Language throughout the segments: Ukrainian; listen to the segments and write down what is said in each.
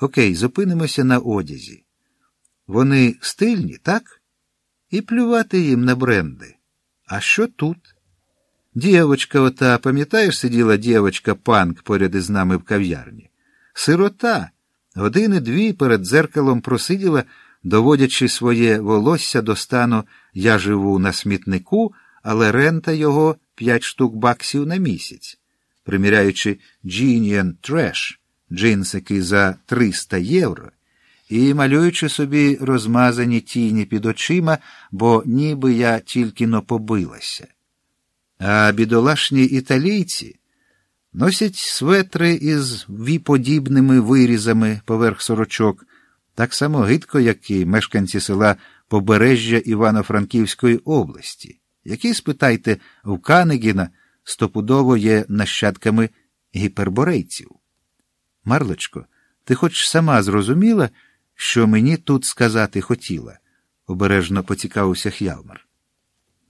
Окей, зупинимося на одязі. Вони стильні, так? І плювати їм на бренди. А що тут? Дівочка ота, пам'ятаєш, сиділа дівочка панк поряд із нами в кав'ярні? Сирота. Години дві перед дзеркалом просиділа, доводячи своє волосся до стану я живу на смітнику, але рента його п'ять штук баксів на місяць, приміряючи Genian Trash, джинсики за 300 євро, і малюючи собі розмазані тіні під очима, бо ніби я тільки но побилася. А бідолашні італійці носять светри із віподібними вирізами поверх сорочок, так само гидко, як і мешканці села Побережжя Івано-Франківської області, які, спитайте, в Канегіна стопудово є нащадками гіперборейців. Марлочко, ти хоч сама зрозуміла, що мені тут сказати хотіла? обережно поцікавився Х'ялмар.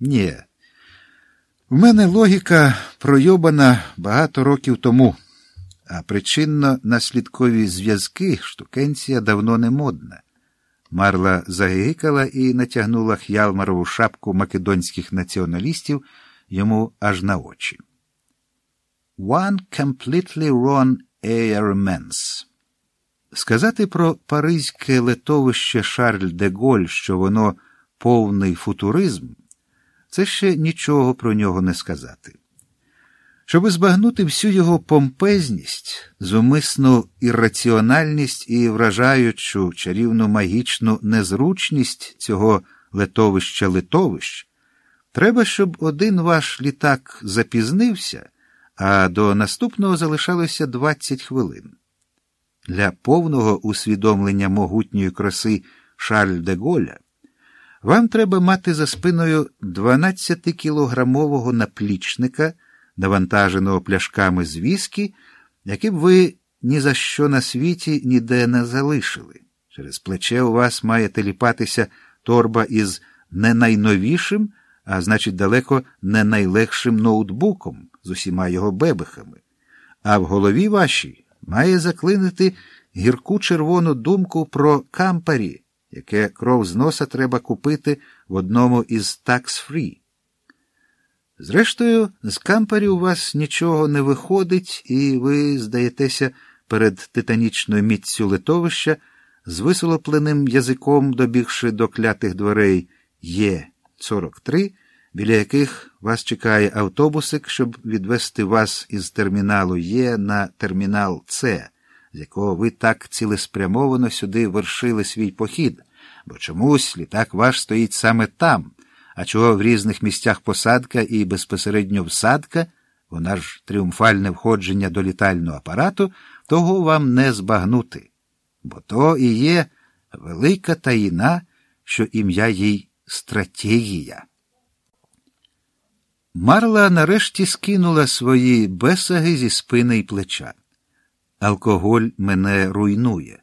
Ні. В мене логіка пройобана багато років тому, а причинно-наслідкові зв'язки штукенція давно не модна. Марла загикала і натягнула Х'ялмарову шапку македонських націоналістів йому аж на очі. One completely wrong airmans. Сказати про паризьке летовище Шарль де Голь, що воно повний футуризм, це ще нічого про нього не сказати. Щоби збагнути всю його помпезність, зумисну ірраціональність і вражаючу чарівну магічну незручність цього летовища литовищ, треба, щоб один ваш літак запізнився, а до наступного залишалося 20 хвилин. Для повного усвідомлення могутньої краси Шарль де Голля вам треба мати за спиною 12-кілограмового наплічника, навантаженого пляшками з віскі, які б ви ні за що на світі ніде не залишили. Через плече у вас має теліпатися торба із не найновішим, а значить, далеко не найлегшим ноутбуком з усіма його бебехами. А в голові вашій має заклинити гірку червону думку про кампарі, яке кров з носа треба купити в одному із такс-фрі. Зрештою, з кампарі у вас нічого не виходить, і ви здаєтеся перед титанічною міццю литовища з висолопленим язиком, добігши до клятих дверей Є 43, біля яких вас чекає автобусик, щоб відвести вас із терміналу Є на термінал С, з якого ви так цілеспрямовано сюди вершили свій похід, бо чомусь літак ваш стоїть саме там. А чого в різних місцях посадка і безпосередньо всадка, вона ж тріумфальне входження до літального апарату, того вам не збагнути, бо то і є велика таїна, що ім'я їй стратегія. Марла нарешті скинула свої бесаги зі спини й плеча. Алкоголь мене руйнує,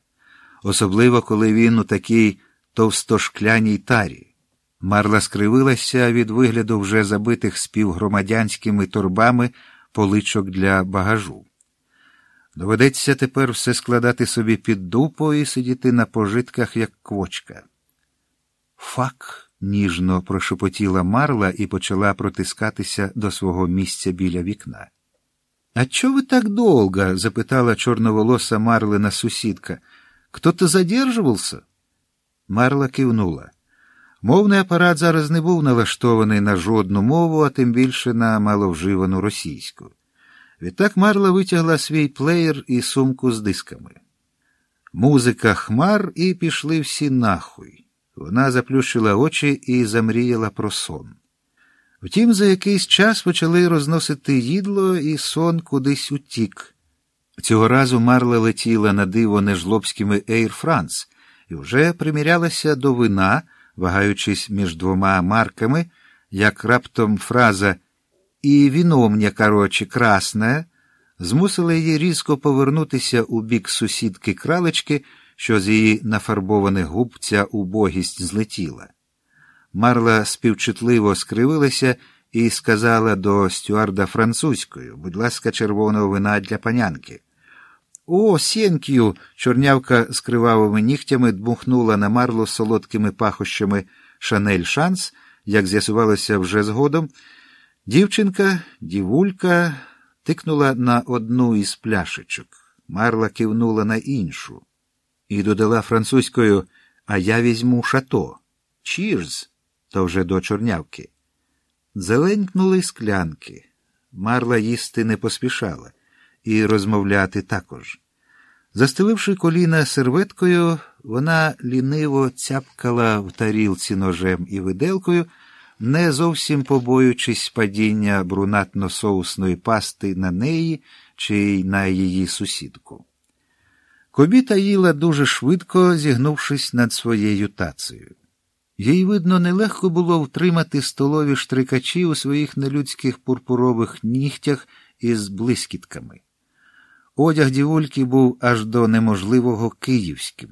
особливо коли він у такій товстошкляній тарі. Марла скривилася від вигляду вже забитих співгромадянськими торбами поличок для багажу. Доведеться тепер все складати собі під дупу і сидіти на пожитках, як квочка. Фак, ніжно прошепотіла Марла і почала протискатися до свого місця біля вікна. А чого ви так долго? запитала чорноволоса Марлина сусідка. Кто-то задержувався? Марла кивнула. Мовний апарат зараз не був налаштований на жодну мову, а тим більше на маловживану російську. Відтак Марла витягла свій плеєр і сумку з дисками. Музика хмар, і пішли всі нахуй. Вона заплющила очі і замріяла про сон. Втім, за якийсь час почали розносити їдло, і сон кудись утік. Цього разу Марла летіла на диво нежлобськими Air France і вже примірялася до вина вагаючись між двома марками, як раптом фраза і віно мне, короче, красне, змусила її різко повернутися у бік сусідки кралечки, що з її нафарбованих губ ця убогість злетіла. Марла співчутливо скривилася і сказала до стюарда французькою будь ласка, червоного вина для панянки. О, сєнк'ю. Чорнявка з кривавими нігтями дмухнула на марло солодкими пахощами Шанель Шанс, як з'ясувалося вже згодом. Дівчинка, дівулька, тикнула на одну із пляшечок. Марла кивнула на іншу і додала французькою А я візьму шато. Чірз, то вже до чорнявки. Зеленькнули склянки. Марла їсти не поспішала, і розмовляти також. Застеливши коліна серветкою, вона ліниво цяпкала в тарілці ножем і виделкою, не зовсім побоюючись падіння брунатно-соусної пасти на неї чи на її сусідку. Кобіта їла дуже швидко, зігнувшись над своєю тацею. Їй, видно, нелегко було втримати столові штрикачі у своїх нелюдських пурпурових нігтях із блискітками. Одяг дівульки був аж до неможливого київським.